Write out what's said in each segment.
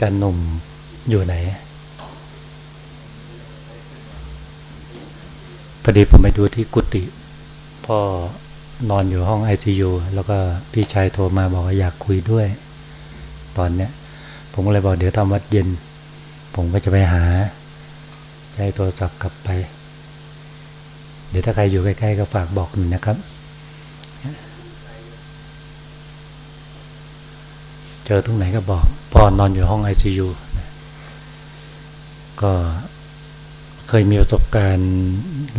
จันหนุ่มอยู่ไหนพอดีผมไปดูที่กุฏิพ่อนอนอยู่ห้องไอซียูแล้วก็พี่ชายโทรมาบอกว่าอยากคุยด้วย ตอนเนี้ย ผมก็เลยบอกเดี๋ยวทำวัดเย็น ผมก็จะไปหาใช้โทรศัพท์กลับไป เดี๋ยวถ้าใครอยู่ใกล้ๆก็ฝากบอกหน่อยนะครับ เจอตรงไหนก็บอกพ่อนอนอยู่ห้องไอซียูก็เคยมีประสบการณ์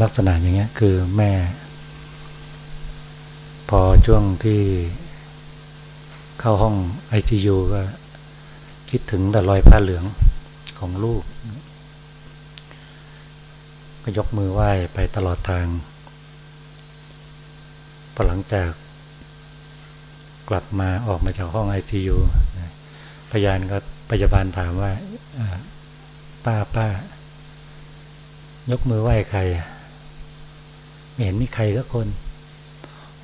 ลักษณะอย่างเงี้ย คือแม่ พอช่วงที่เข้าห้องไอซียูก็คิดถึงแต่รอยผ้าเหลืองของลูก ก็ยกมือไหว้ไปตลอดทางพอหลังจาก กลับมาออกมาจากห้องไอซียูพยานก็พยาบาลถามว่าป้าป้ายกมือไหว้ใครไม่เห็นมีใครสักคน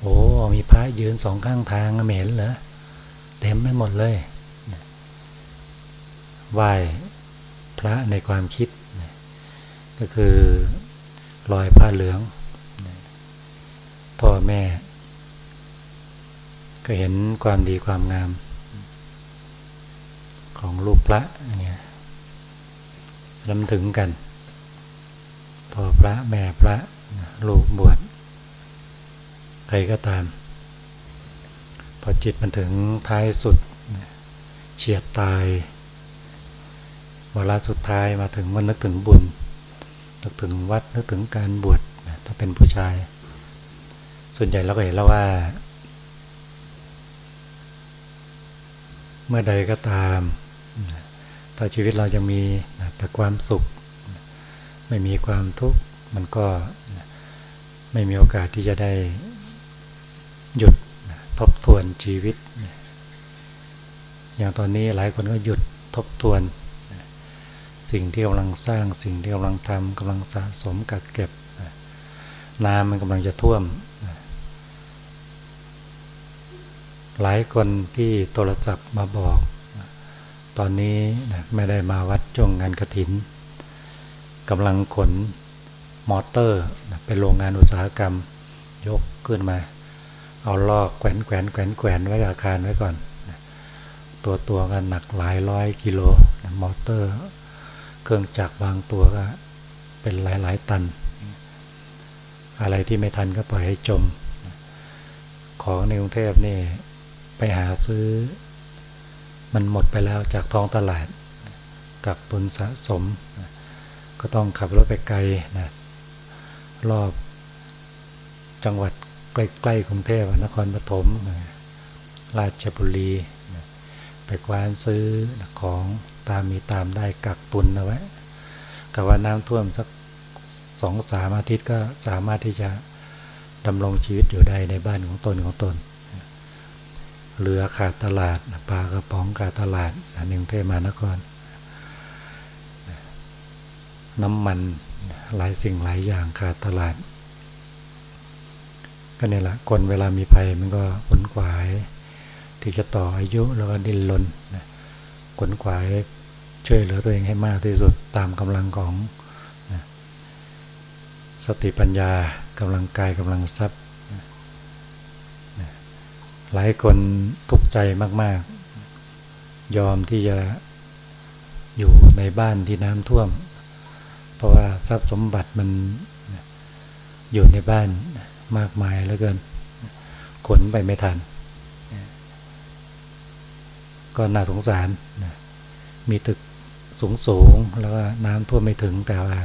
โอ้มีพระยืนสองข้างทางไม่เห็นเหรอเต็มไม่หมดเลยไหว้พระในความคิด ก็คือรอยผ้าเหลือง พ่อแม่ ก็เห็นความดีความงาม ของลูกพระเนี่ยลำถึงกันพ่อพระแม่พระลูกบวชใครก็ตาม พอจิตมันถึงท้ายสุดเฉียดตายวาระสุดท้ายมาถึงมันนึกถึงบุญ นึกถึงวัดนึกถึงการบวชถ้าเป็นผู้ชาย ส่วนใหญ่เราก็เห็นแล้วว่า เมื่อใดก็ตาม ถ้าชีวิตเรายังมีแต่ความสุข ไม่มีความทุกข์มันก็ไม่มีโอกาสที่จะได้หยุดทบทวนชีวิต อย่างตอนนี้หลายคนก็หยุดทบทวน สิ่งที่กำลังสร้างสิ่งที่กำลังทำกำลังสะสมกักเก็บน้ำมันกำลังจะท่วม หลายคนที่โทรศัพท์มาบอก ตอนนี้ไม่ได้มาวัดจงงานกระถินกำลังขนมอเตอร์เป็นโรงงานอุตสาหกรรมยกขึ้นมา เอาลอกแขวนแขวนแขวนแขวนไว้อาคารไว้ก่อนตัวตัวกันหนักหลายร้อยกิโลมอเตอร์ เครื่องจักรบางตัวก็เป็นหลายหลายตัน อะไรที่ไม่ทันก็ปล่อยให้จม ของในกรุงเทพนี่ หาซื้อ มันหมดไปแล้วจากท้องตลาดกับปุนสะสม ก็ต้องขับรถไปไกลนะรอบจังหวัดใกล้ๆกรุงเทพนครปฐมราชบุรี ไปกวานซื้อของตามมีตามได้กักตุนเอาไว้กับว่าน้ำท่วมสักสองสามอาทิตย์ก็สามารถที่จะดำรงชีวิตอยู่ได้ในบ้านของตนของตน เรือขาดตลาดปลากระป๋องขาดตลาดในกรุงเทพมหานคร น้ำมันหลายสิ่งหลายอย่างขาดตลาด ก็เนี่ยแหละคนเวลามีภัยมันก็ขนขวาย ที่จะต่ออายุแล้วก็ดิ้นรนขนขวายช่วยเหลือตัวเองให้มากที่สุดตามกำลังของสติปัญญากำลังกายกำลังทรัพย์ หลายคนทุกข์ใจมาก ๆ ยอมที่จะอยู่ในบ้านที่น้ำท่วม เพราะว่าทรัพย์สมบัติมันอยู่ในบ้านมากมายเหลือเกิน ขนไปไม่ทัน ก็น่าสงสาร มีตึกสูงสูงแล้วก็น้ำท่วมไม่ถึงแต่ว่า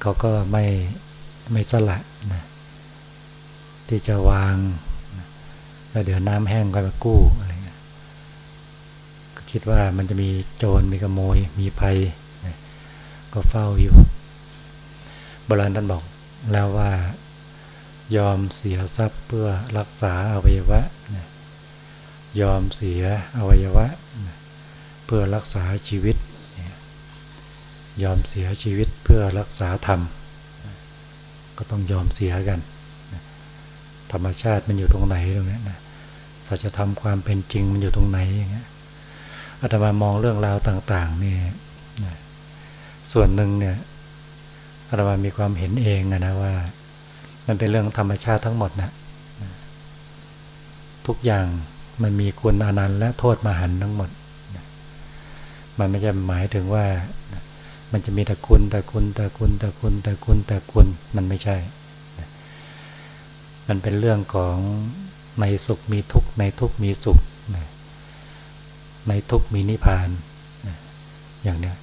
เขาก็ไม่ไม่สละนะที่จะวาง แล้วเดี๋ยวน้ำแห้งก็มากู้อะไรเงี้ยคิดว่ามันจะมีโจรมีขโมย มีภัยก็เฝ้าอยู่โบราณท่านบอกแล้วว่ายอมเสียทรัพย์เพื่อรักษาอวัยวะ ยอมเสียอวัยวะ เพื่อรักษาชีวิต ยอมเสียชีวิตเพื่อรักษาธรรม ก็ต้องยอมเสียกัน ธรรมชาติมันอยู่ตรงไหนตรงนี้นะ สัจธรรมความเป็นจริงมันอยู่ตรงไหนอย่างเงี้ยอาตมามองเรื่องราวต่าง ๆ นี่ส่วนหนึ่งเนี่ยอาตมามีความเห็นเองนะว่า มันเป็นเรื่องธรรมชาติทั้งหมดนะทุกอย่างมันมีคุณอนันต์และโทษมหันทั้งหมด มันไม่ใช่หมายถึงว่า มันจะมีแต่คุณแต่คุณแต่คุณแต่คุณแต่คุณแต่คุณมันไม่ใช่ มันเป็นเรื่องของ ในสุขมีทุกข์ในทุกข์มีสุขในทุกข์มีนิพพานอย่างเนี้ย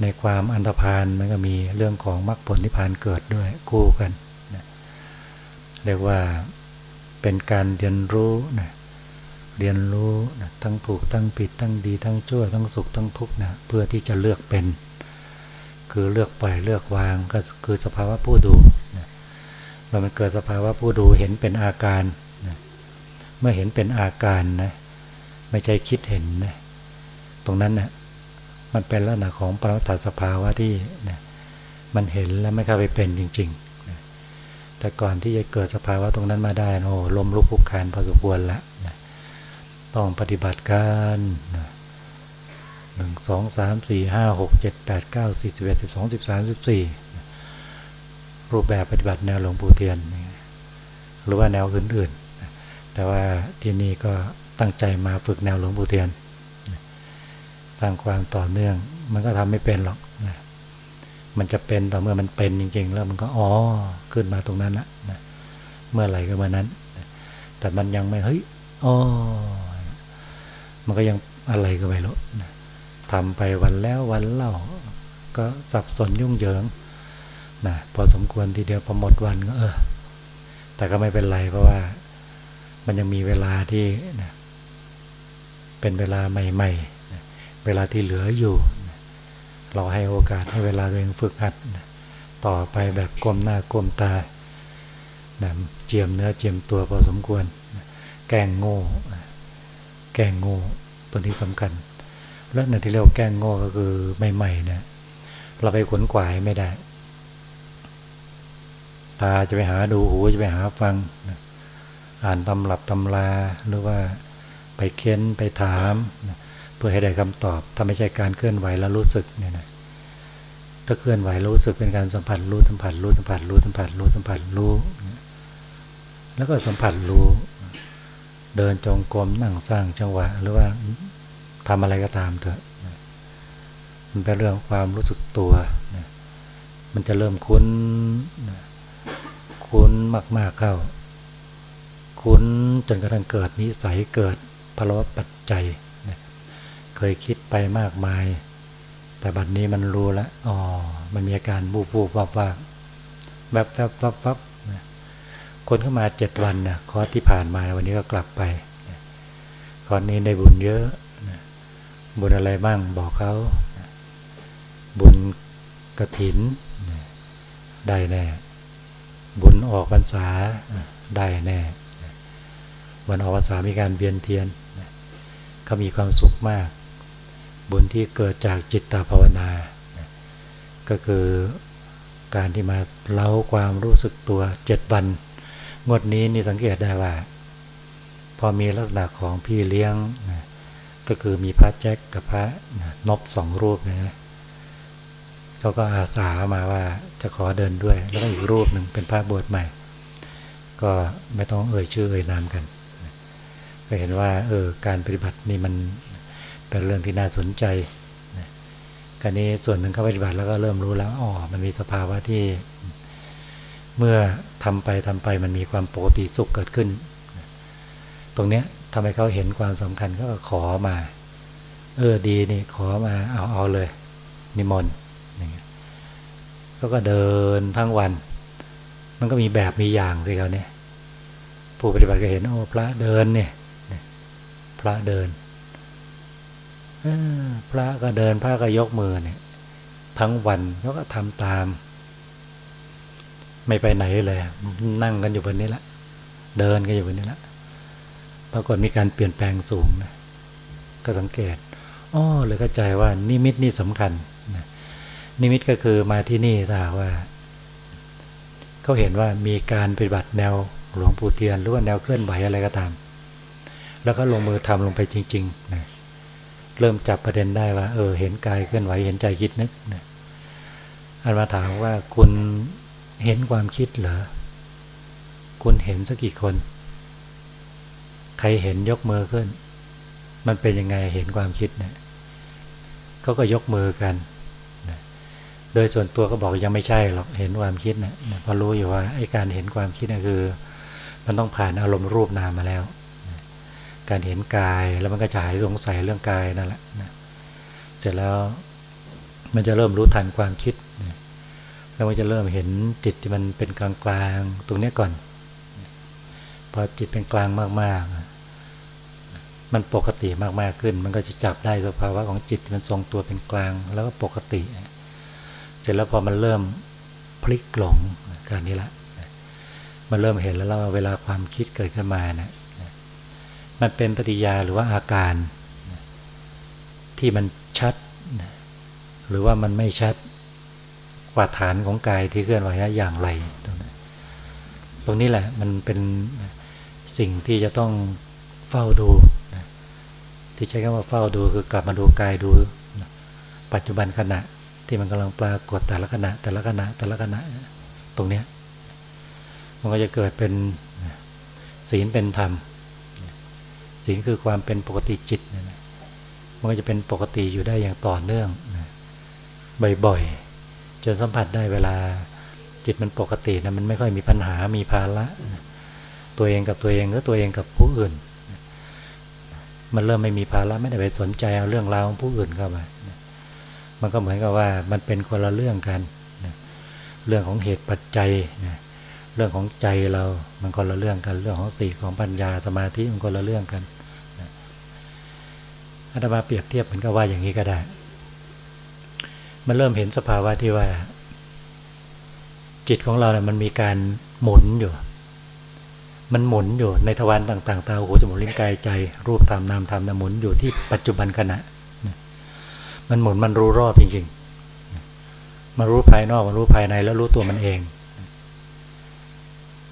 ในความอันธพาลมันก็มีเรื่องของมรรคผลนิพพานเกิดด้วยคู่กันเรียกว่าเป็นการเรียนรู้นะเรียนรู้นะทั้งถูกทั้งผิดทั้งดีทั้งชั่วทั้งสุขทั้งทุกข์นะเพื่อที่จะเลือกเป็น คือเลือกปล่อยเลือกวางก็คือสภาวะผู้ดูนะเมื่อมันเกิดสภาวะผู้ดูเห็นเป็นอาการ เมื่อเห็นเป็นอาการนะไม่ใช่คิดเห็นนะตรงนั้นนะมันเป็นลักษณะของปรัตถสภาวะที่นะมันเห็นแล้วไม่เข้าไปเป็นจริงๆนะแต่ก่อนที่จะเกิดสภาวะตรงนั้นมาได้โอ้ลมลุกคุกคานพอสมควรล้วนะต้องปฏิบัติการหนึ่งสองสามสี่ห้าหกเจ็ดแปดเก้าสี่สิบเอ็ดสิบสองสิบสามสิบสี่รูปแบบปฏิบัติแนวหลวงปู่เทียน หรือว่าแนวอื่นๆ แต่ว่าที่นี่ก็ตั้งใจมาฝึกแนวหลวงปู่เทียนสร้างความต่อเนื่อง มันก็ทำไม่เป็นหรอกนะมันจะเป็นต่อเมื่อมันเป็นจริง ๆ แล้วมันก็อ๋อขึ้นมาตรงนั้นนะนะเมื่อไหร่ก็เมื่อนั้นแต่มันยังไม่เฮ้ยอ๋อมันก็ยังอะไรก็ไม่รู้นะทำไปวันแล้ววันเล่า ก็สับสนยุ่งเหยิงนะพอสมควรทีเดียวพอหมดวันก็เออแต่ก็ไม่เป็นไรเพราะว่า มันยังมีเวลาที่นะเป็นเวลาใหม่ๆเวลาที่เหลืออยู่เราให้โอกาสให้เวลาตัวเองฝึกหัดต่อไปแบบกลมหน้ากลมตาเจียมเนื้อเจียมตัวพอสมควรแกงโง่แกงโง่ตัวนี้สำคัญ และในที่เรียกแกงโง่ก็คือใหม่ๆนี่ยเราไปขนขวายไม่ได้ ตาจะไปหาดูหูจะไปหาฟัง อ่านตำรับตำราหรือว่าไปเค้นไปถาม เพื่อให้ได้คำตอบ ถ้าไม่ใช่การเคลื่อนไหวแล้วรู้สึกเนี่ยนะถ้าเคลื่อนไหวรู้สึกเป็นการสัมผัสรู้สัมผัสรู้สัมผัสรู้สัมผัสรู้สัมผัสรู้ แล้วก็สัมผัสรู้ เดินจงกรมนั่งสร้างจังหวะ หรือว่าทำอะไรก็ตามเถอะมันเป็นเรื่องความรู้สึกตัวมันจะเริ่มคุ้นคุ้นมาก ๆเข้า คุ้นจนกระทั่งเกิดนิสัยเกิดพลวัปัจจัยเคยคิดไปมากมาย แต่บัดนนี้มันรู้แล้วอ๋อมันมีอาการบูบวูบวับวับแบบแบบวับวับคนเข้ามาเจ็ดวันนะคอร์สที่ผ่านมาวันนี้ก็กลับไปคอร์สนี้ได้บุญเยอะบุญอะไรบ้างบอกเขาบุญกระถินได้แน่บุญออกพรรษาได้แน่ วันออกพรรษามีการเบียนเทียนเขามีความสุขมาก บุญที่เกิดจากจิตตภาวนา ก็คือการที่มาเล้าความรู้สึกตัวเจ็ดวัน งวดนี้นี่สังเกตได้ว่า พอมีลักษณะของพี่เลี้ยง ก็คือมีพระแจ็คกับพระนบสองรูปนะเขาก็อาสามาว่าจะขอเดินด้วย แล้วก็อีกรูปหนึ่งเป็นพระบวชใหม่ ก็ไม่ต้องเอ่ยชื่อเอ่ยนามกัน ก็เห็นว่าเออการปฏิบัตินี่มันเป็นเรื่องที่น่าสนใจการนี้ส่วนหนึ่งเข้าปฏิบัติแล้วก็เริ่มรู้แล้วอ๋อมันมีสภาวะที่ เมื่อทำไปทำไปมันมีความปกติสุขเกิดขึ้น ตรงเนี้ยทำให้เขาเห็นความสำคัญก็ขอมา เออดีนี่ขอมาเอาเอาเลย นิมนต์อย่าก็เดินทั้งวัน มันก็มีแบบมีอย่างสิเขาเนี่ยผู้ปฏิบัติก็เห็นโอ้พระเดินเนี่ย พระเดินพระก็เดินพระก็ยกมือเนี่ย ทั้งวันเขาก็ทำตาม ไม่ไปไหนเลย นั่งกันอยู่บนนี้ละเดินกันอยู่บนนี้ละปรากฏมีการเปลี่ยนแปลงสูงนะก็สังเกตอ๋อเลยเข้าใจว่านิมิตนี่สำคัญนะนิมิตก็คือมาที่นี่ถ้าว่าเขาเห็นว่ามีการปฏิบัติแนวหลวงปู่เทียนหรือว่าแนวเคลื่อนไหวอะไรก็ตาม แล้วก็ลงมือทำลงไปจริงๆนะเริ่มจับประเด็นได้ว่า เออ เห็นกายเคลื่อนไหวเห็นใจคิดนึกนะอันมาถามว่าคุณเห็นความคิดเหรอคุณเห็นสักกี่คน ใครเห็นยกมือขึ้น มันเป็นยังไงเห็นความคิดเนะี่ยเขาก็ยกมือกันนะโดยส่วนตัวก็บอกยังไม่ใช่หรอกเห็นความคิดนะเพราะรู้อยู่ว่าไอ้การเห็นความคิดนะคือ มันต้องผ่านอารมณ์รูปนามมาแล้ว การเห็นกายแล้วมันก็จะหายสงสัยเรื่องกายนั่นแหละนะเสร็จแล้วมันจะเริ่มรู้ทันความคิดนะแล้วมันจะเริ่มเห็นจิตที่มันเป็นกลางๆตรงนี้ก่อน พอจิตเป็นกลางมากๆ มันปกติมากๆขึ้น มันก็จะจับได้สภาวะของจิตมันทรงตัวเป็นกลางแล้วก็ปกติ เสร็จแล้วพอมันเริ่มพลิกหลงการนี้ละมันเริ่มเห็นแล้วว่าเวลาความคิดเกิดขึ้นมาเนะี่ย มันเป็นปฏิยาหรือว่าอาการ ที่มันชัด หรือว่ามันไม่ชัดกว่าฐานของกายที่เคลื่อนไหวอย่างไร ตรงนี้ตรงนี้แหละมันเป็นสิ่งที่จะต้องเฝ้าดู ที่ใช้คำว่าเฝ้าดูคือกลับมาดูกายดู ปัจจุบันขณะที่มันกำลังปรากฏแต่ละขณะ แต่ละขณะแต่ละขณะตรงเนี้ยมันก็จะเกิดเป็นศีลเป็นธรรม ศีลคือความเป็นปกติจิตนะมันก็จะเป็นปกติอยู่ได้อย่างต่อเนื่องนะบ่อยๆจนสัมผัสได้เวลาจิตมันปกตินะมันไม่ค่อยมีปัญหามีภาระนะตัวเองกับตัวเองหรือตัวเองกับผู้อื่น มันเริ่มไม่มีภาระไม่ได้ไปสนใจเอาเรื่องราวของผู้อื่นเข้ามามันก็เหมือนกับว่ามันเป็นคนละเรื่องกันเรื่องของเหตุปัจจัยนะเรื่องของใจเรา มันคนละเรื่องกัน เรื่องของสีของปัญญาสมาธิมันคนละเรื่องกัน อาตมาเปรียบเทียบเหมือนกับว่าอย่างนี้ก็ได้ มันเริ่มเห็นสภาวะที่ว่า จิตของเราเนี่ยมันมีการหมุนอยู่ มันหมุนอยู่ในทวารต่างๆ ตาหูจมูกลิ้นกายใจ รูปธรรมนามธรรมหมุนอยู่ที่ปัจจุบันขณะมันหมุนมันรู้รอบจริงๆ มันรู้ภายนอกมันรู้ภายในแล้วรู้ตัวมันเอง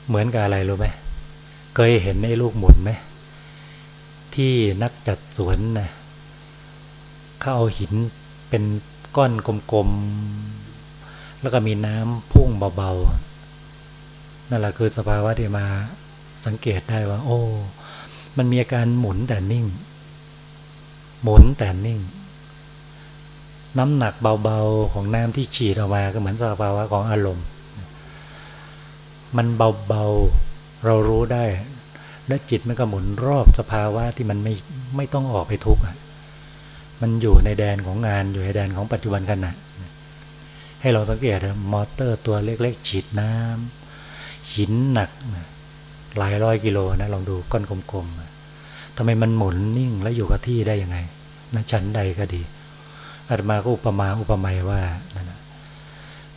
เหมือนกับอะไรรู้ไหมเคยเห็นไอ้ลูกหมุนไหมที่นักจัดสวนนะ เขาเอาหินเป็นก้อนกลมๆ แล้วก็มีน้ำพุ่งเบาๆ นั่นแหละคือสภาวะที่มาสังเกตได้ว่า โอ้ มันมีอาการหมุนแต่นิ่ง หมุนแต่นิ่ง น้ำหนักเบาๆ ของน้ำที่ฉีดออกมาก็เหมือนสภาวะของอารมณ์ มันเบาๆ เรารู้ได้และจิตมันก็หมุนรอบสภาวะที่มันไม่ไม่ต้องออกไปทุกข์ มันอยู่ในแดนของงานอยู่ในแดนของปัจจุบันขณะให้เราสังเกตมอเตอร์ตัวเล็กๆฉีดน้ำหินหนัก หลายร้อยกิโลนะลองดูก้อนกลมๆทำไมมันหมุนนิ่งแล้วอยู่กับที่ได้ยังไงนะชั้นใดก็ดีอาตมาก็อุปมาอุปไมยว่านะ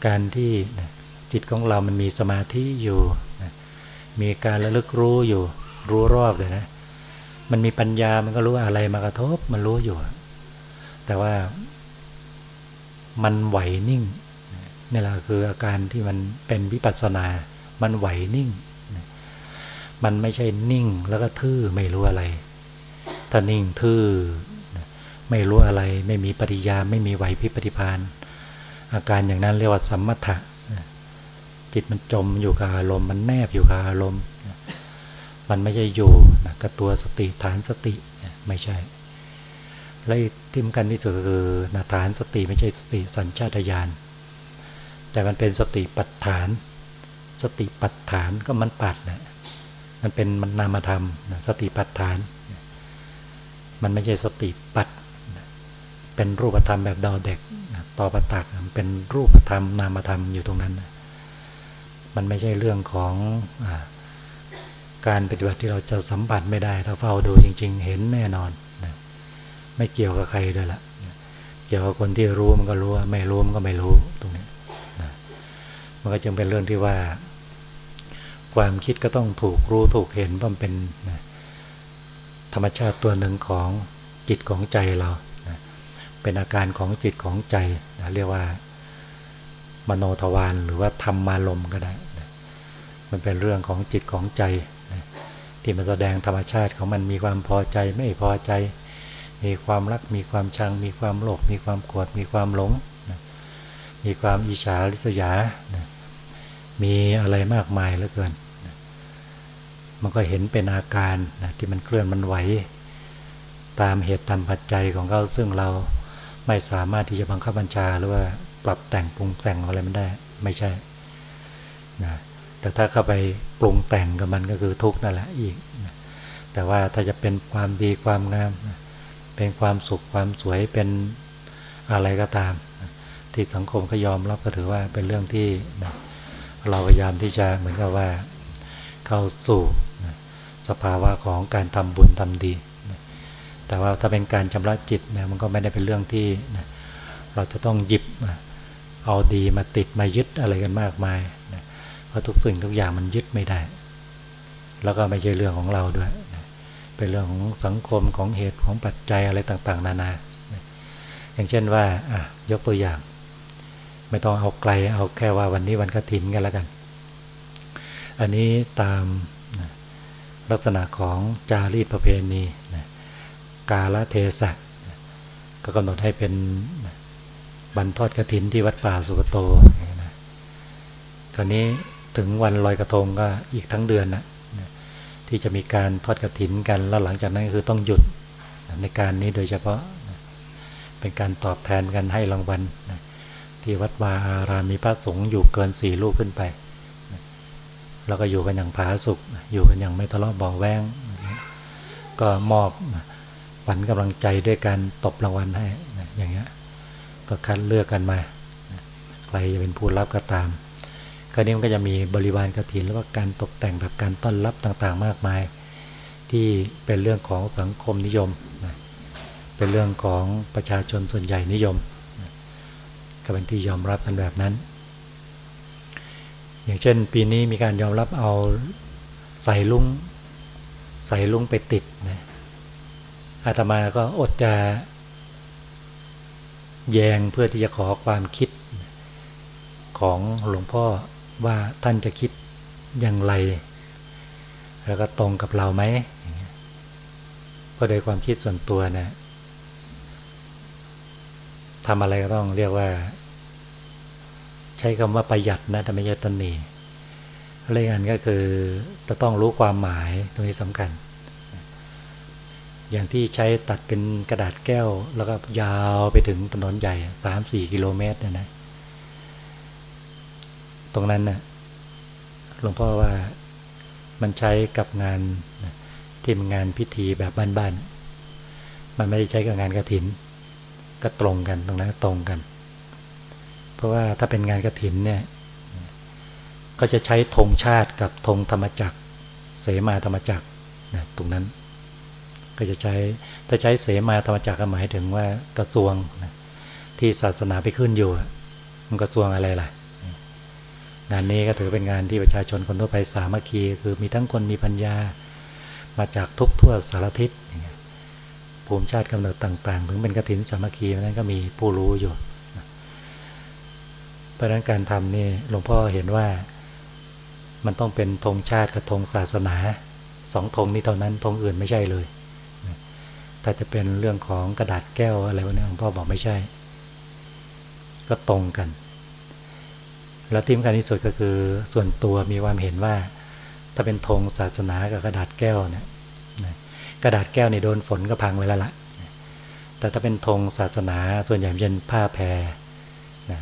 การที่จิตของเรามันมีสมาธิอยู่มีการระลึกรู้อยู่ รู้รอบเลยนะ มันมีปัญญามันก็รู้อะไรมากระทบ มันรู้อยู่ แต่ว่า มันไหวนิ่งนี่แหละคืออาการที่มันเป็นวิปัสสนา มันไหวนิ่ง มันไม่ใช่นิ่งแล้วก็ทื่อไม่รู้อะไร ถ้านิ่งทื่อไม่รู้อะไร ไม่มีปฏิยาไม่มีไหวพิปฏิพานอาการอย่างนั้นเรียกว่าสัมมัะจิตมันจมอยู่กับอารมณ์มันแนบอยู่กับอารมณ์มันไม่ใช่อยู่กับตัวสติฐานสติไม่ใช่ และที่สำคัญที่สุดคือนาฐานสติไม่ใช่สติสัญชาตญาณแต่มันเป็นสติปัฏฐาน สติปัฏฐานก็มันปัดนะมันเป็นมันนามธรรมสติปัฏฐาน มันไม่ใช่สติปัดเป็นรูปธรรมแบบดาวเด็กต่อประตักเป็นรูปธรรมนามธรรมอยู่ตรงนั้น มันไม่ใช่เรื่องของอการปฏิบัติที่เราจะสัมผัสไม่ได้ ถ้าเฝ้าดูจริง ๆ เห็นแน่นอน ไม่เกี่ยวกับใครด้วยละเกี่ยวกับคนที่รู้มันก็รู้ไม่รู้มันก็ไม่รู้ตรงนี้นะมันก็จึงเป็นเรื่องที่ว่า ความคิดก็ต้องถูกรู้ถูกเห็นเพราะเป็นนะธรรมชาติตัวหนึ่งของจิตของใจเรานะเป็นอาการของจิตของใจนะเรียกว่า มโนทวารหรือว่าธรรมารมก็ได้นะมันเป็นเรื่องของจิตของใจนะที่มันแสดงธรรมชาติของมันมีความพอใจไม่พอใจ มีความรัก มีความชัง มีความโลภ มีความโกรธ มีความหลง มีความอิจฉาริษยา มีอะไรมากมายเหลือเกิน มันก็เห็นเป็นอาการที่มันเคลื่อนมันไหว ตามเหตุตามปัจจัยของเขาซึ่งเราไม่สามารถที่จะบังคับบัญชาหรือว่าปรับแต่งปรุงแต่งอะไรมันได้ ไม่ใช่นะแต่ถ้าเข้าไปปรุงแต่งกับมันก็คือทุกข์นั่นแหละอีกนะแต่ว่าถ้าจะเป็นความดีความงามนะ เป็นความสุขความสวยเป็นอะไรก็ตาม ที่สังคมก็ยอมรับก็ถือว่าเป็นเรื่องที่เราพยายามที่จะเหมือนกับว่า เข้าสู่สภาวะของการทำบุญทำดี แต่ว่าถ้าเป็นการชำระจิตนะมันก็ไม่ได้เป็นเรื่องที่เราจะต้องหยิบเอาดีมาติดมายึดอะไรกันมากมายเพราะทุกสิ่งทุกอย่างมันยึดไม่ได้ แล้วก็ไม่ใช่เรื่องของเราด้วย เป็นเรื่องของสังคมของเหตุของปัจจัยอะไรต่างๆ นานา อย่างเช่นว่าอะยกตัวอย่าง ไม่ต้องเอาไกลเอาแค่ว่าวันนี้วันกฐินกันแล้วกัน อันนี้ตามลักษณะของจารีตประเพณีกาลเทศะก็กำหนดให้เป็นบรรทอดกระถินที่วัดป่าสุกโตนะคราวนี้ถึงวันลอยกระทงก็อีกทั้งเดือนนะ ที่จะมีการทอดกระถินกัน แล้วหลังจากนั้นคือต้องหยุดในการนี้โดยเฉพาะเป็นการตอบแทนกันให้รางวัลที่วัดวาอารามมีพระสงฆ์อยู่เกินสี่ลูกขึ้นไป แล้วก็อยู่กันอย่างผาสุกอยู่กันอย่างไม่ทะเลาะเบาแวงก็มอบขวัญกำลังใจด้วยการตบรางวัลให้อย่างเงี้ยก็คัดเลือกกันมาใครจะเป็นผู้รับก็ตาม คราวนี้มันก็จะมีบริวารกฐินแล้วก็การตกแต่งแบบการต้อนรับต่างๆ มากมาย ที่เป็นเรื่องของสังคมนิยมนะเป็นเรื่องของประชาชนส่วนใหญ่นิยมนะก็เป็นที่ยอมรับกันแบบนั้น อย่างเช่น ปีนี้มีการยอมรับเอาใส่ลุงใส่ลุงไปติดนะอาตมาก็อดจะแยงเพื่อที่จะขอความคิดของหลวงพ่อ ว่าท่านจะคิดอย่างไร แล้วก็ตรงกับเราไหมเพราะโดยความคิดส่วนตัวเนะี่ยทำอะไรก็ต้องเรียกว่า ใช้คำว่าประหยัดนะแต่ไม่ใช่ตันนีอะไรกันก็คือจะต้องรู้ความหมายตรงนี้สำคัญ อย่างที่ใช้ตัดเป็นกระดาษแก้ว แล้วก็ยาวไปถึงถนนใหญ่สามสี่กิโลเมตรเนี่ยนะ ตรงนั้นนะ่ะหลวงพ่อว่ามันใช้กับงานที่เป็นงานพิธีแบบบ้านๆ มันไม่ได้ใช้กับงานกระถิน ก็ตรงกันตรงนั้นตรงกัน เพราะว่าถ้าเป็นงานกระถินเนี่ย ก็จะใช้ธงชาติกับธงธรรมจักร เสมาธรรมจักรนะตรงนั้น ก็จะใช้ถ้าใช้เสมาธรรมจักรก็หมายถึงว่ากระทรวงนะที่ศาสนาไปขึ้นอยู่มันกระทรวงอะไรล่ะ งานนี้ก็ถือเป็นงานที่ประชาชนคนทั่วไปสามัคคีคือมีทั้งคนมีปัญญา มาจากทุกทั่วสารทิศภูมิชาติกำเนิดต่างๆ ถึงเป็นกระถินสามัคคีนั้นก็มีผู้รู้อยู่เพราะนั้นการทำนี่หลวงพ่อเห็นว่ามันต้องเป็นธงชาติกับธงศาสนาสองธงนี้เท่านั้นธงอื่นไม่ใช่เลยถ้าจะเป็นเรื่องของกระดาษแก้วอะไรวะเนี่ยหลวงพ่อบอกไม่ใช่ ก็ตรงกัน แล้วที่สำคัญที่สุดก็คือส่วนตัวมีความเห็นว่า ถ้าเป็นธงศาสนากับกระดาษแก้วเนี่ยกระดาษแก้วนี่โดนฝนก็พังไปแล้วละแต่ถ้าเป็นธงศาสนาส่วนใหญ่เป็นผ้าแพรนะ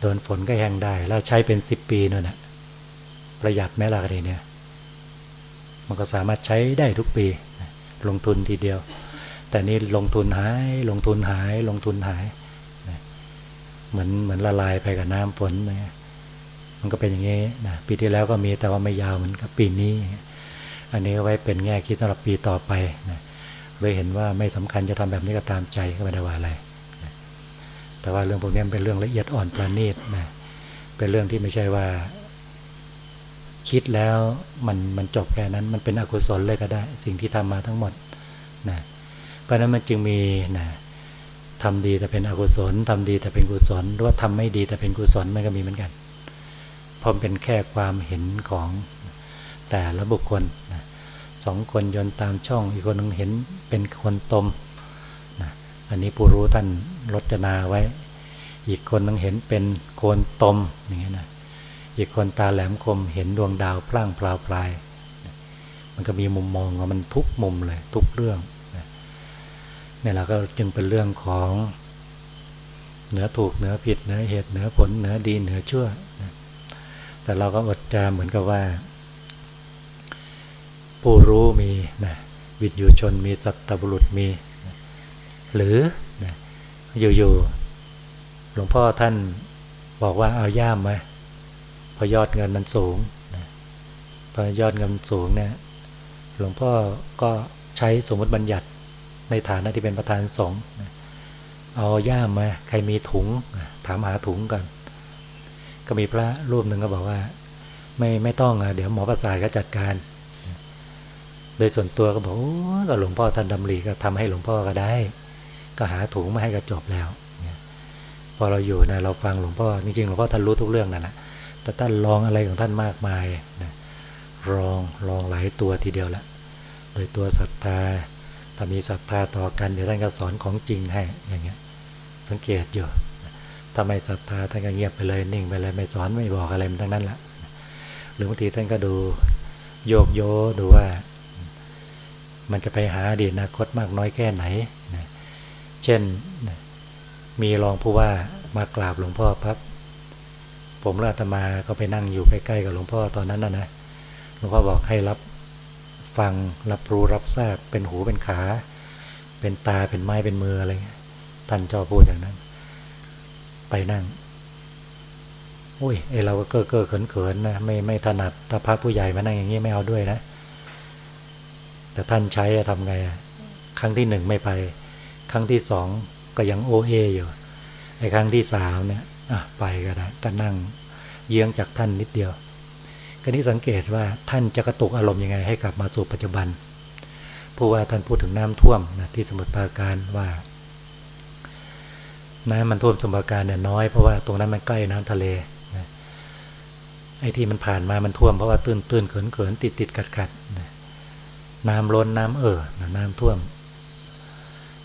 โดนฝนก็แห้งได้ แล้วใช้เป็นสิบปีนั่นแหะประหยัดแม้ละอะไรเนี่ยมันก็สามารถใช้ได้ทุกปีลงทุนทีเดียว แต่นี่ลงทุนหายลงทุนหายลงทุนหายเหมือนเหมือนละลายไปกับน้ำฝนนะ มันก็เป็นอย่างนี้นะปีที่แล้วก็มีแต่ว่าไม่ยาวเหมือนกับปีนี้ อันนี้ไว้เป็นแง่คิดสำหรับปีต่อไปนะเลยเห็นว่าไม่สำคัญจะทำแบบนี้ก็ตามใจก็ไม่ได้ว่าอะไรนะแต่ว่าเรื่องพวกนี้เป็นเรื่องละเอียดอ่อนประณีตนะเป็นเรื่องที่ไม่ใช่ว่า คิดแล้วมันมันจบแค่นั้นมันเป็นอกุศลเลยก็ได้ สิ่งที่ทำมาทั้งหมดนะเพราะนั้นมันจึงมีนะทำดีแต่เป็นอกุศลทำดีแต่เป็นกุศลหรือว่าทำไม่ดีแต่เป็นกุศลมันก็มีเหมือนกัน เพราะเป็นแค่ความเห็นของแต่ละบุคคลนะสองคนยนตามช่องอีกคนนึงเห็นเป็นคนตมอันนี้ผู้รู้ท่านรจนาไว้ อีกคนนึงเห็นเป็นโคนตมอย่างเงี้ยนะอีกคนตาแหลมคมเห็นดวงดาวพล่างพลาวปลาย มันก็มีมุมมองของมันทุกมุมเลยทุกเรื่องเนี่ยเราก็จึงเป็นเรื่องของเหนือถูกเหนือผิดเหนือเหตุเหนือผลเหนือดีเหนือชั่ว แต่เราก็อดจะเหมือนกับว่า ผู้รู้มีนะวิทยุชนมีสัตบุรุษมีหรือนะอยู่ๆหลวงพ่อท่านบอกว่าเอาย่ามไหมพอยอดเงินมันสูงนะพอยอดเงินสูงเนี่ยหลวงพ่อก็ใช้สมมติบัญญัติในฐานะที่เป็นประธานสงฆ์เอาย่ามมา ใครมีถุง ถามหาถุงกัน ก็มีพระรูปหนึ่งก็บอกว่า ไม่ไม่ต้องอะเดี๋ยวหมอประสาทก็จัดการ โดยส่วนตัวก็บอกก็หลวงพ่อท่านดำรีก็ทำให้หลวงพ่อก็ได้ ก็หาถุงมาให้ก็จบแล้วพอเราอยู่นะเราฟังหลวงพ่อจริงๆหลวงพ่อท่านรู้ทุกเรื่องนั่นแหละแต่ท่านลองอะไรของท่านมากมายนะลองลองหลายตัวทีเดียวละโดยตัวศรัทธาถ้ามีศรัทธาต่อกันเดี๋ยวท่านก็สอนของจริงให้อย่างเงี้ย สังเกตอยู่ ถ้าไม่ศรัทธาท่านก็เงียบไปเลยนิ่งไปเลยไม่สอนไม่บอกอะไรมันทั้งนั้นแหละหรือบางทีท่านก็ดูโยกโยดูว่า มันจะไปหาอดีตอนาคตมากน้อยแค่ไหนเช่นมีรองผู้ว่ามากราบหลวงพ่อพับผมและอาตมาก็ไปนั่งอยู่ใกล้ๆกับหลวงพ่อตอนนั้นนะนะหลวงพ่อบอกให้รับฟังรับรู้รับทราบเป็นหูเป็นขา เป็นตาเป็นไม้เป็นมืออะไรท่านชอบพูดอย่างนั้น ไปนั่งอุ้ยไอเราก็เก้อเก้อเขินเขินนะไม่ไม่ถนัดถ้าพระผู้ใหญ่มานั่งอย่างนี้ไม่เอาด้วยนะ แต่ท่านใช้ทำไงครั้งที่หนึ่งไม่ไป ครั้งที่สองก็ยังโอเออยู่ไอครั้งที่สามเนี่ยอะไปก็ได้ก็นั่งเยื้องจากท่านนิดเดียวก็นี้สังเกตว่าท่านจะกระตุกอารมณ์ยังไงให้กลับมาสู่ปัจจุบันผู้ว่าท่านพูดถึงน้ำท่วมนะที่สมุทรปราการว่า น้ำมันท่วมสมุทรปราการเนี่ยน้อยเพราะว่าตรงนั้นมันใกล้น้ำทะเลนะไอ้ที่มันผ่านมามันท่วมเพราะว่าตื้นตื้นเขินเขินติดติดกัดกัดนะน้ำล้นน้ำเอ่อน้ำท่วม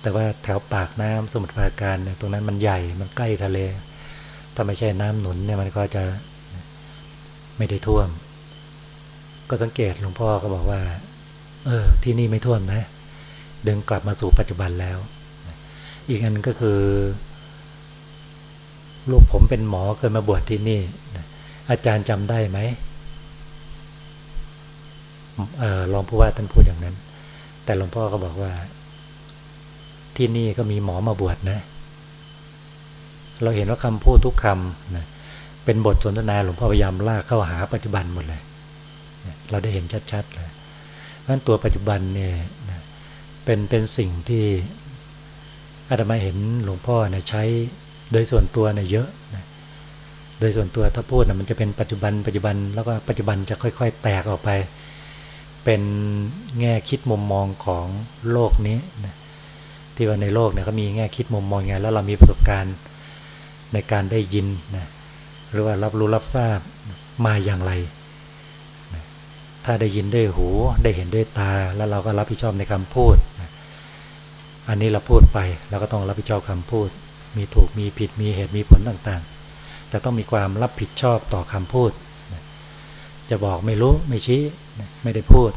แต่ว่าแถวปากน้ำสมุทรปราการเนี่ยตรงนั้นมันใหญ่มันใกล้ทะเล ถ้าไม่ใช่น้ำหนุนเนี่ยมันก็จะไม่ได้ท่วม ก็สังเกตหลวงพ่อก็บอกว่า เออ ที่นี่ไม่ท่วมนะเดินกลับมาสู่ปัจจุบันแล้ว อีกอันก็คือ ลูกผมเป็นหมอเคยมาบวชที่นี่ อาจารย์จำได้ไหมออรองผู้ว่าท่านพูดอย่างนั้น แต่หลวงพ่อก็บอกว่า ที่นี่ก็มีหมอมาบวชนะ เราเห็นว่าคำพูดทุกคำนะเป็นบทสนทนาหลวงพ่อพยายามลากเข้าหาปัจจุบันหมดเลย เราได้เห็นชัดๆเลยเพราะนั้นตัวปัจจุบันเนี่ยเป็นเป็นสิ่งที่อาตมาเห็นหลวงพ่อเนี่ยใช้ โดยส่วนตัวเนี่ยเยอะนะโดยส่วนตัวถ้าพูดนะมันจะเป็นปัจจุบันปัจจุบันแล้วก็ปัจจุบันจะค่อย ๆ แตกออกไป เป็นแง่คิดมุมมองของโลกนี้นะที่ว่าในโลกเนี่ยเขามีแง่คิดมุมมองไงแล้วเรามีประสบการณ์ในการได้ยินนะหรือว่ารับรู้รับทราบมาอย่างไรถ้าได้ยินด้วยหูได้เห็นด้วยตา แล้วเราก็รับผิดชอบในคำพูดอันนี้เราพูดไปเราก็ต้องรับผิดชอบคำพูด มีถูกมีผิดมีเหตุมีผลต่างๆ แต่ต้องมีความรับผิดชอบต่อคำพูด จะบอกไม่รู้ไม่ชี้ไม่ได้พูด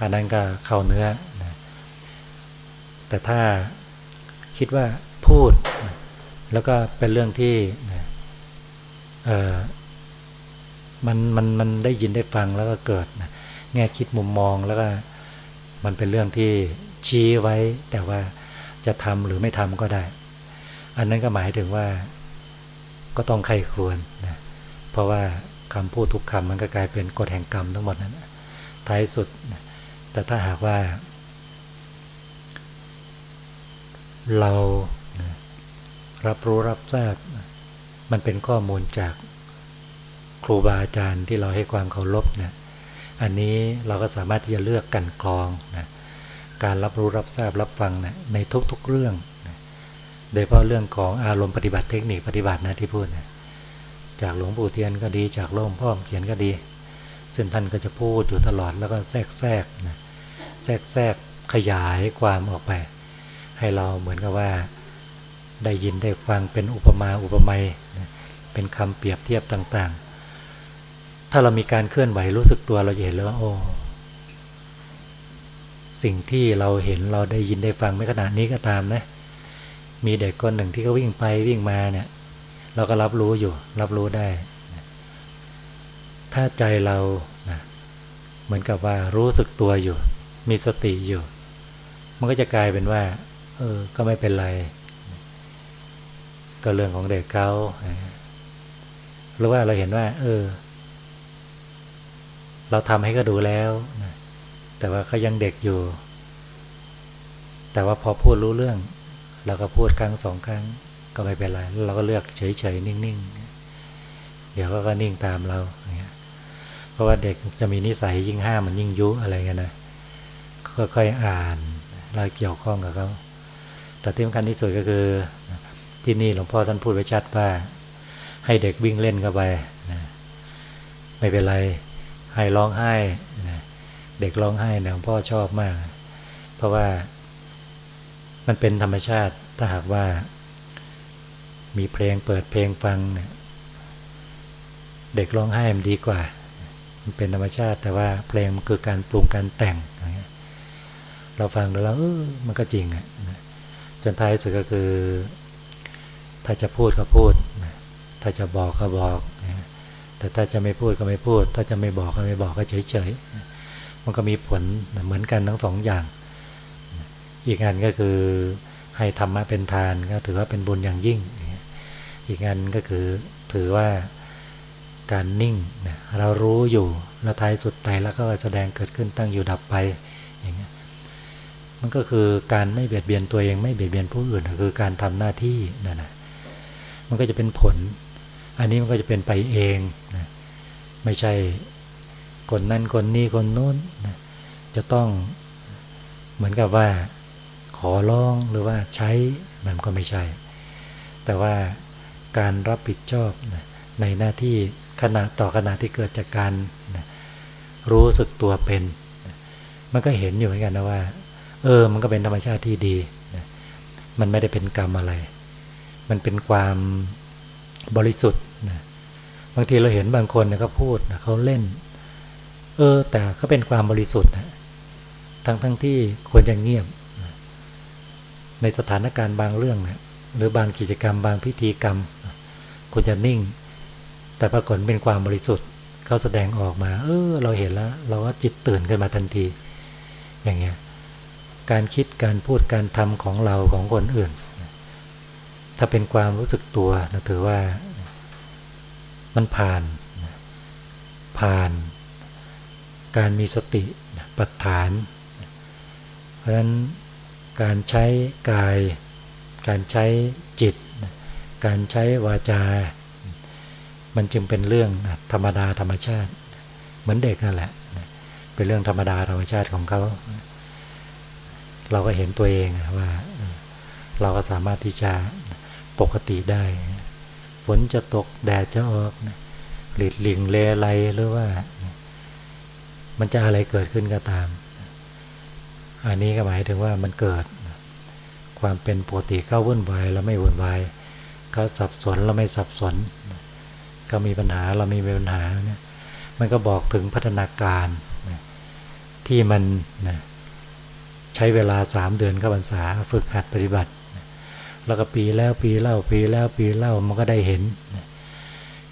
อันนั้นก็เข้าเนื้อ แต่ถ้าคิดว่าพูด แล้วก็เป็นเรื่องที่มันมันมันได้ยินได้ฟังแล้วก็เกิดแง่คิดมุมมองแล้วก็มันเป็นเรื่องที่ชี้ไว้แต่ว่าจะทำหรือไม่ทำก็ได้ อันนั้นก็หมายถึงว่าก็ต้องใครควรนะเพราะว่าคำพูดทุกคำมันก็กลายเป็นกฎแห่งกรรมทั้งหมดนั้นท้ายสุดนะแต่ถ้าหากว่า เรานะรับรู้รับทราบ มันเป็นข้อมูลจากครูบาอาจารย์ที่เราให้ความเคารพนะอันนี้เราก็สามารถที่จะเลือกกันกรองนะการรับรู้รับทราบรับฟังนะในทุกๆเรื่อง โดยเฉพาะเรื่องของอารมณ์ปฏิบัติเทคนิคปฏิบัตินะที่พูดนะจากหลวงปู่เทียนก็ดี จากหลวงพ่อเขียนก็ดี ซึ่งท่านก็จะพูดอยู่ตลอดแล้วก็แทรกแทรกนะแทรกแทรกขยายความออกไป ให้เราเหมือนกับว่าได้ยินได้ฟังเป็นอุปมาอุปไมยเป็นคำเปรียบเทียบต่างๆ ถ้าเรามีการเคลื่อนไหวรู้สึกตัวเราเห็นแล้วโอ้สิ่งที่เราเห็นเราได้ยินได้ฟังไม่ขนาดนี้ก็ตามนะ มีเด็กคนหนึ่งที่เขาวิ่งไปวิ่งมาเนี่ย เราก็รับรู้อยู่ รับรู้ได้ ถ้าใจเรานะเหมือนกับว่ารู้สึกตัวอยู่ มีสติอยู่ มันก็จะกลายเป็นว่า เออ ก็ไม่เป็นไร ก็เรื่องของเด็กเขาหรือว่าเราเห็นว่า เออ เราทำให้ก็ดูแล้วนะแต่ว่าเขายังเด็กอยู่ แต่ว่าพอพูดรู้เรื่อง เราก็พูดครั้งสองครั้งก็ไม่เป็นไรเราก็เลือกเฉยๆนิ่งๆ เดี๋ยวก็ก็นิ่งตามเราเงี้ยเพราะว่าเด็กจะมีนิสัยยิ่งห้ามมันยิ่งยุอะไรกันนะค่อยๆอ่านเราเกี่ยวข้องกับเขาแต่ที่สำคัญที่สุดก็คือ ที่นี่หลวงพ่อท่านพูดไว้ชัดว่า ให้เด็กวิ่งเล่นเข้าไปนะไม่เป็นไรให้ร้องไห้นะเด็กร้องไห้เนี่ยพ่อชอบมาก เพราะว่า มันเป็นธรรมชาติถ้าหากว่า มีเพลงเปิดเพลงฟัง เด็กร้องไห้มันดีกว่า มันเป็นธรรมชาติแต่ว่าเพลงมันคือการปรุงการแต่ง เราฟังแล้วเออมันก็จริงอะจนท้ายสุดก็คือ ถ้าจะพูดก็พูด ถ้าจะบอกก็บอก แต่ถ้าจะไม่พูดก็ไม่พูด ถ้าจะไม่บอกก็ไม่บอกก็เฉยๆมันก็มีผลเหมือนกันทั้งสองอย่าง อีกอันก็คือให้ธรรมะเป็นทานก็ถือว่าเป็นบุญอย่างยิ่ง อีกอันก็คือถือว่าการนิ่งเรารู้อยู่แล้วท้ายสุดใจแล้วก็แสดงเกิดขึ้นตั้งอยู่ดับไปอย่างเงี้ยมันก็คือการไม่เบียดเบียนตัวเองไม่เบียดเบียนผู้อื่นคือการทำหน้าที่นั่นแหะมันก็จะเป็นผล อันนี้มันก็จะเป็นไปเองนะไม่ใช่คนนั้นคนนี้คนนู้นนะจะต้องเหมือนกับว่า ขอร้องหรือว่าใช้มันก็ไม่ใช่ แต่ว่าการรับผิดชอบในหน้าที่ขณะต่อขณะที่เกิดจากการรู้สึกตัวเป็น มันก็เห็นอยู่เหมือนกันนะว่า เออ มันก็เป็นธรรมชาติที่ดี มันไม่ได้เป็นกรรมอะไร มันเป็นความบริสุทธิ์บางทีเราเห็นบางคนเขาพูดเขาเล่น เออ แต่ก็เป็นความบริสุทธิ์ทั้งทั้งที่ควรจะเงียบ ในสถานการณ์บางเรื่องหรือบางกิจกรรมบางพิธีกรรมควรจะนิ่ง แต่ปรากฏเป็นความบริสุทธิ์เขาแสดงออกมา เออ เราเห็นแล้ว เราก็จิตตื่นขึ้นมาทันที อย่างเงี้ยการคิดการพูดการทำของเราของคนอื่น ถ้าเป็นความรู้สึกตัวนะถือว่า มันผ่าน ผ่าน การมีสติปัฏฐาน เพราะฉะนั้น การใช้กาย การใช้จิต การใช้วาจา มันจึงเป็นเรื่องธรรมดาธรรมชาติ เหมือนเด็กนั่นแหละ เป็นเรื่องธรรมดาธรรมชาติของเขา เราก็เห็นตัวเองว่า เราก็สามารถที่จะปกติได้ ฝนจะตกแดดจะออกหลีดหลิงเละไลหรือว่า มันจะอะไรเกิดขึ้นก็ตาม อันนี้ก็หมายถึงว่ามันเกิด ความเป็นปกติเข้าวุ่นวายแล้วไม่วุ่นวายเขาสับสนแล้วไม่สับสนก็มีปัญหาเรามีปัญหาเนี่ยมันก็บอกถึงพัฒนาการที่มันใช้เวลาสามเดือนกับรรษาฝึกหัดปฏิบัติ แล้วก็ปีแล้วปีเล่าปีแล้วปีเล่ามันก็ได้เห็น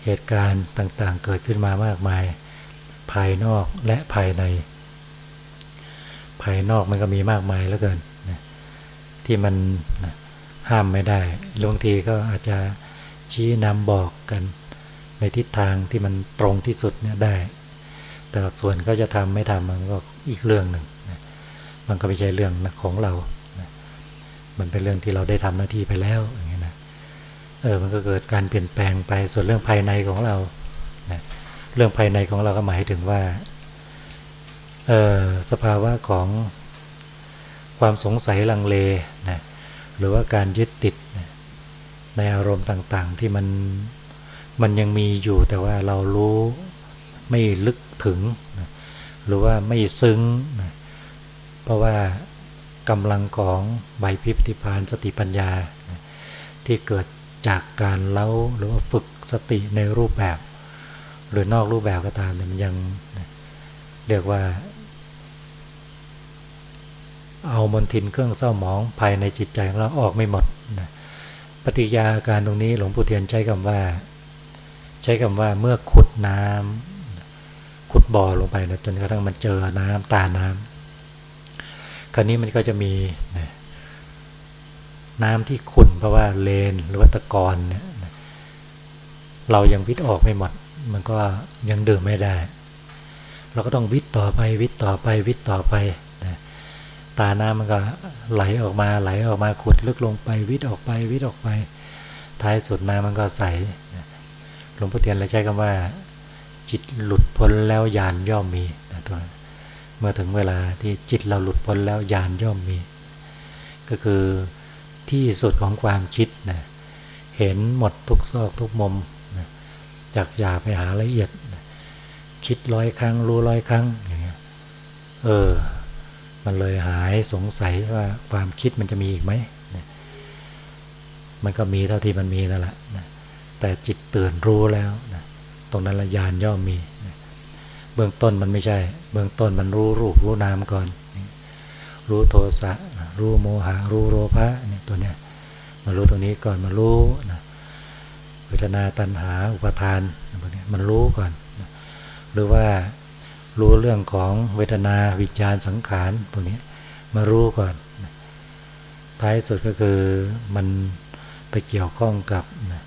เหตุการณ์ต่างๆเกิดขึ้นมามากมาย ภายนอกและภายใน ภายนอกมันก็มีมากมายแล้วเกินนะที่มันนะห้ามไม่ได้บางทีก็อาจจะชี้นำบอกกันในทิศทางที่มันตรงที่สุดเนี่ยได้ แต่ส่วนก็จะทำไม่ทำมันก็อีกเรื่องหนึ่งนะมันก็ไม่ใช่เรื่องของเรานะมันเป็นเรื่องที่เราได้ทำหน้าที่ไปแล้วอย่างเงี้ยนะเออมันก็เกิดการเปลี่ยนแปลงไปส่วนเรื่องภายในของเรานะเรื่องภายในของเราก็หมายถึงว่า สภาวะของความสงสัยลังเลนะหรือว่าการยึดติดนะในอารมณ์ต่างๆ ที่มันมันยังมีอยู่แต่ว่าเรารู้ไม่ลึกถึงนะหรือว่าไม่ซึ้งนะเพราะว่ากำลังของใบพิพิพานสติปัญญาที่เกิดจากการเล้าหรือว่าฝึกสติในรูปแบบ หรือนอกรูปแบบก็ตามเนี่ยมันยังเรียกว่า เอามนทินเครื่องเศร้าหมองภายในจิตใจของเราออกไม่หมดนะปฏิยาการตรงนี้หลวงปู่เทียนใช้คำว่า ใช้คำว่าเมื่อขุดน้ำขุดบ่อลงไปนะจนกระทั่งมันเจอน้ำตาน้ำคราวนี้มันก็จะมีนะน้ำที่ขุ่นเพราะว่าเลนหรือว่าตะกอนเนี่ยเรายังวิทย์ออกไม่หมด มันก็ยังดื่มไม่ได้ เราก็ต้องวิทย์ต่อไปวิทย์ต่อไปวิทย์ต่อไป ตาน้ำมันก็ไหลออกมาไหลออกมาขุดลึกลงไปวิทย์ออกไปวิทย์ออกไป ท้ายสุดน้ำมันก็ใสหลวงพ่อเทียนเลยใช้คำว่า จิตหลุดพ้นแล้วยานย่อมมีนะตัวเมื่อถึงเวลาที่จิตเราหลุดพ้นแล้วยานย่อมมี ก็คือที่สุดของความคิดนะเห็นหมดทุกซอกทุกมุมนะจากหยาไปหาละเอียดนะคิดร้อยครั้งรู้ร้อยครั้งอย่างเงี้ยเออ มันเลยหายสงสัยว่าความคิดมันจะมีอีกไหม มันก็มีเท่าที่มันมีนั่นแหละนะแต่จิตตื่นรู้แล้วนะตรงนั้นละยานย่อมมี เบื้องต้นมันไม่ใช่ เบื้องต้นมันรู้รูปรู้นามก่อน รู้โทสะ รู้โมหะ รู้โลภะเนี่ยตัวเนี้ย มารู้ตัวนี้ก่อนมารู้นะเวทนาตัณหาอุปทานตัวนี้มันรู้ก่อน หรือว่า รู้เรื่องของเวทนาวิญญาณสังขารตัวนี้มารู้ก่อน ท้ายสุดก็คือมันไปเกี่ยวข้องกับนะ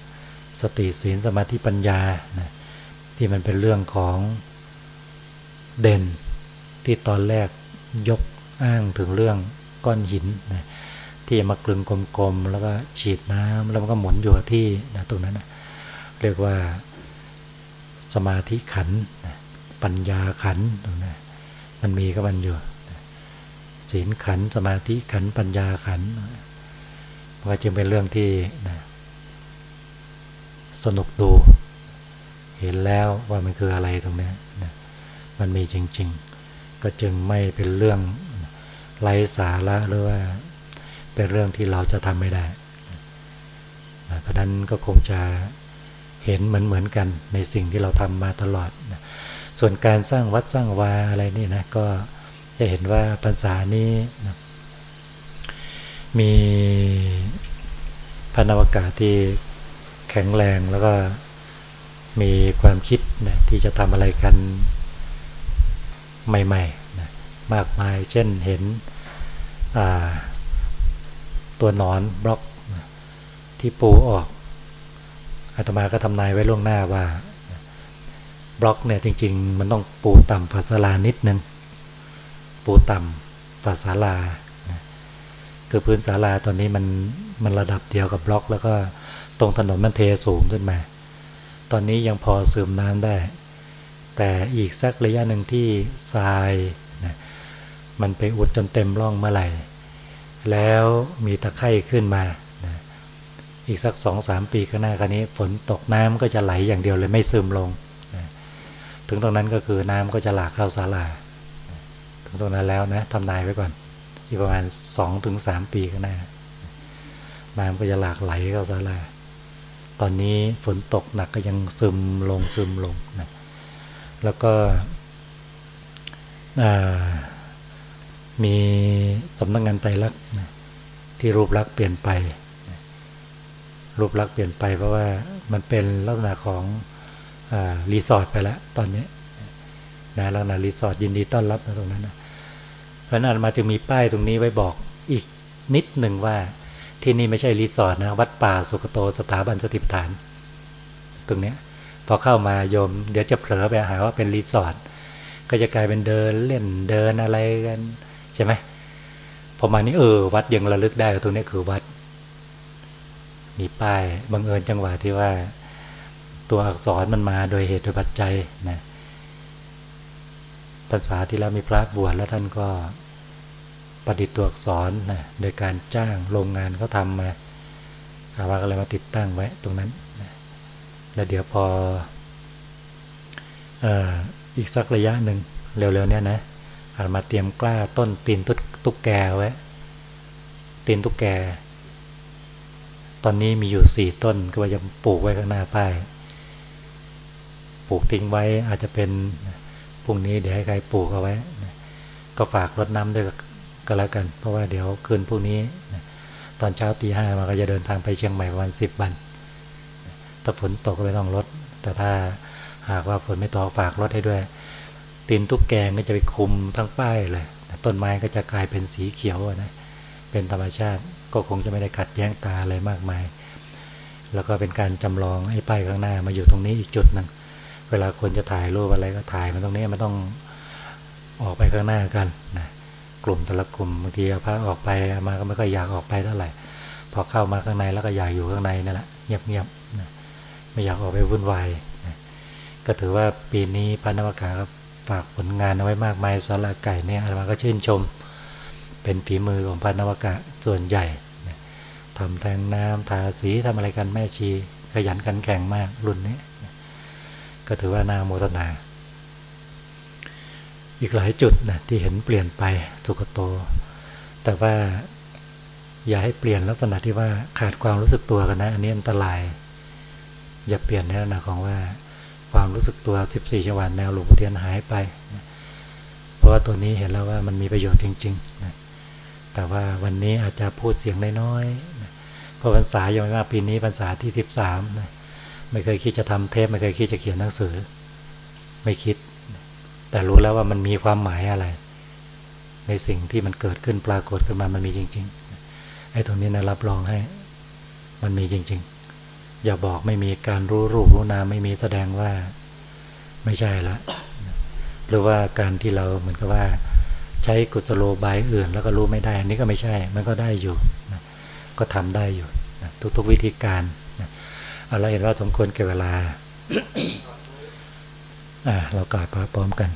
สติศีลสมาธิปัญญานะที่มันเป็นเรื่องของเด่นที่ตอนแรกยกอ้างถึงเรื่องก้อนหินนะที่มากลึงกลมๆแล้วก็ฉีดน้ำแล้วมันก็หมุนอยู่ที่นะตรงนั้นนะเรียกว่าสมาธิขันนะ ปัญญาขันตรงนั้มันมีก็มันอยู่ศีลขันสมาธิขันปัญญาขันมันก็จึงเป็นเรื่องที่นะสนุกดู เห็นแล้วว่ามันคืออะไรตรงนี้นะมันมีจริง ๆ ก็จึงไม่เป็นเรื่องไร้สาระหรือว่าเป็นเรื่องที่เราจะทำไม่ได้เพราะนั้นก็คงจะเห็นเหมือนเหมือนกันในสิ่งที่เราทำมาตลอด ส่วนการสร้างวัดสร้างวาอะไรนี่นะก็จะเห็นว่าภาษานี้นะมีพันธวกาศที่แข็งแรงแล้วก็มีความคิดนะที่จะทำอะไรกันใหม่ๆนะมากมาย เช่นเห็นตัวหนอนบล็อกที่ปูออกอาตมาก็ทำนายไว้ล่วงหน้าว่า บล็อกเนี่ยจริง ๆ มันต้องปูต่ำฝาศาลานิดนึง ปูต่ำฝาศาลาคือพื้นศาลาตอนนี้มันมันระดับเดียวกับบล็อก แล้วก็ตรงถนนมันเทสูงขึ้นมา ตอนนี้ยังพอซึมน้ำได้ แต่อีกสักระยะหนึ่งที่ทรายนะมันไปอุดจนเต็มร่องเมื่อไหร่ แล้วมีตะไคร่ขึ้นมานะอีกสักสองสามปีข้างหน้าคันนี้ ฝนตกน้ำก็จะไหลอย่างเดียวเลยไม่ซึมลง ถึงตรงนั้นก็คือน้ำก็จะหลากเข้าศาลา ถึงตรงนั้นแล้วนะทำนายไว้ก่อน อีกประมาณสองถึงสามปีข้างหน้า น้ำก็จะหลากไหลเข้าศาลา ตอนนี้ฝนตกหนักก็ยังซึมลงซึมลงนะแล้วก็มีสำนักงานไตรลักษณ์ที่รูปลักษณ์เปลี่ยนไป รูปลักษณ์เปลี่ยนไปเพราะว่ามันเป็นลักษณะของ รีสอร์ทไปแล้วตอนนี้นะลักษณะรีสอร์ทยินดีต้อนรับนะตรงนั้นนะเพราะนั้นมาจึงมีป้ายตรงนี้ไว้บอกอีกนิดหนึ่งว่าที่นี่ไม่ใช่รีสอร์ทนะวัดป่าสุกโตสถาบันสติปัฏฐาน ตรงเนี้ยพอเข้ามาโยม เดี๋ยวจะเผลอไปหาว่าเป็นรีสอร์ทก็จะกลายเป็นเดินเล่นเดินอะไรกันใช่ไหมพอมานี้เออ วัดยังระลึกได้ตรงนี้คือวัด มีป้ายบังเอิญจังหวะที่ว่า ตัวอักษรมันมาโดยเหตุโดยปัจจัยนะภาษาที่แล้วมีพระบวชแล้วท่านก็ประดิษฐ์ตัวอักษรนะโดยการจ้างโรงงานเขาทำมาอาว่าอะไรมาติดตั้งไว้ตรงนั้นนะแล้วเดี๋ยวพอออีกสักระยะหนึ่งเร็วๆเนี้ยนะอามาเตรียมกล้าต้นตีนตุ๊กแกไว้ตีนตุ๊กแก ตอนนี้มีอยู่สี่ต้นก็ว่าจะปลูกไว้ข้างหน้าป้าย ปลูกทิ้งไว้อาจจะเป็นพรุ่งนี้เดี๋ยวให้ใครปลูกเอาไว้ ก็ฝากรดน้ำด้วยก็แล้วกัน เพราะว่าเดี๋ยวคืนพรุ่งนี้ตอนเช้าตีห้ามาก็จะเดินทางไปเชียงใหม่ประมาณสิบวันถ้าฝนตกก็ไม่ต้องลด แต่ถ้าหากว่าฝนไม่ตกฝากรถให้ด้วยตีนตุ๊กแกก็จะไปคุมทั้งป้ายเลยต้นไม้ก็จะกลายเป็นสีเขียวนะเป็นธรรมชาติก็คงจะไม่ได้ขัดแย้งตาอะไรมากมาย แล้วก็เป็นการจำลองให้ป้ายข้างหน้ามาอยู่ตรงนี้อีกจุดหนึ่ง เวลาคนจะถ่ายรูปอะไรก็ถ่ายมาตรงนี้มันต้องออกไปข้างหน้ากันนะกลุ่มแต่ละกลุ่มบางทีพระออกไปมาก็ไม่ค่อยอยากออกไปเท่าไหร่พอเข้ามาข้างในแล้วก็อยากอยู่ข้างในนั่นแหละเงียบๆนะไม่อยากออกไปวุ่นวายนะก็ถือว่าปีนี้พันธวกาก็ฝากผลงานเอาไว้มากมายสาระไก่เนี่ยอาตมาก็ชื่นชม เป็นฝีมือของพันธวกะส่วนใหญ่นะทำแทงน้ำทาสีทำอะไรกันแม่ชีขยันกันแข่งมากรุ่นนี้ ก็ถือว่านาโมทนา อีกหลายจุดนะที่เห็นเปลี่ยนไปสุกโต แต่ว่าอย่าให้เปลี่ยนลักษณะที่ว่าขาดความรู้สึกตัวกันนะ อันนี้อันตราย อย่าเปลี่ยนในลักษณะของว่าความรู้สึกตัว 14 จังหวะแนวหลวงพ่อเทียนหายไปนะเพราะว่าตัวนี้เห็นแล้วว่ามันมีประโยชน์จริงๆนะแต่ว่าวันนี้อาจจะพูดเสียงน้อยๆนะเพราะพรรษายังไม่มาปีนี้พรรษาที่ 13นะ ไม่เคยคิดจะทำเทปไม่เคยคิดจะเขียนหนังสือ ไม่คิด แต่รู้แล้วว่ามันมีความหมายอะไร ในสิ่งที่มันเกิดขึ้นปรากฏขึ้นมามันมีจริง ๆ ไอ้ตรงนี้นะรับรองให้ มันมีจริง ๆ อย่าบอกไม่มีการรู้รูปรู้นามไม่มีแสดงว่าไม่ใช่ละหรือว่าการที่เราเหมือนกับว่า ใช้กุศโลบายอื่น แล้วก็รู้ไม่ได้อันนี้ก็ไม่ใช่ มันก็ได้อยู่นะก็ทำได้อยู่นะทุกๆวิธีการนะ อะไรเห็นว่าสมควรเก็บเวลา เรากราบพร้อมกัน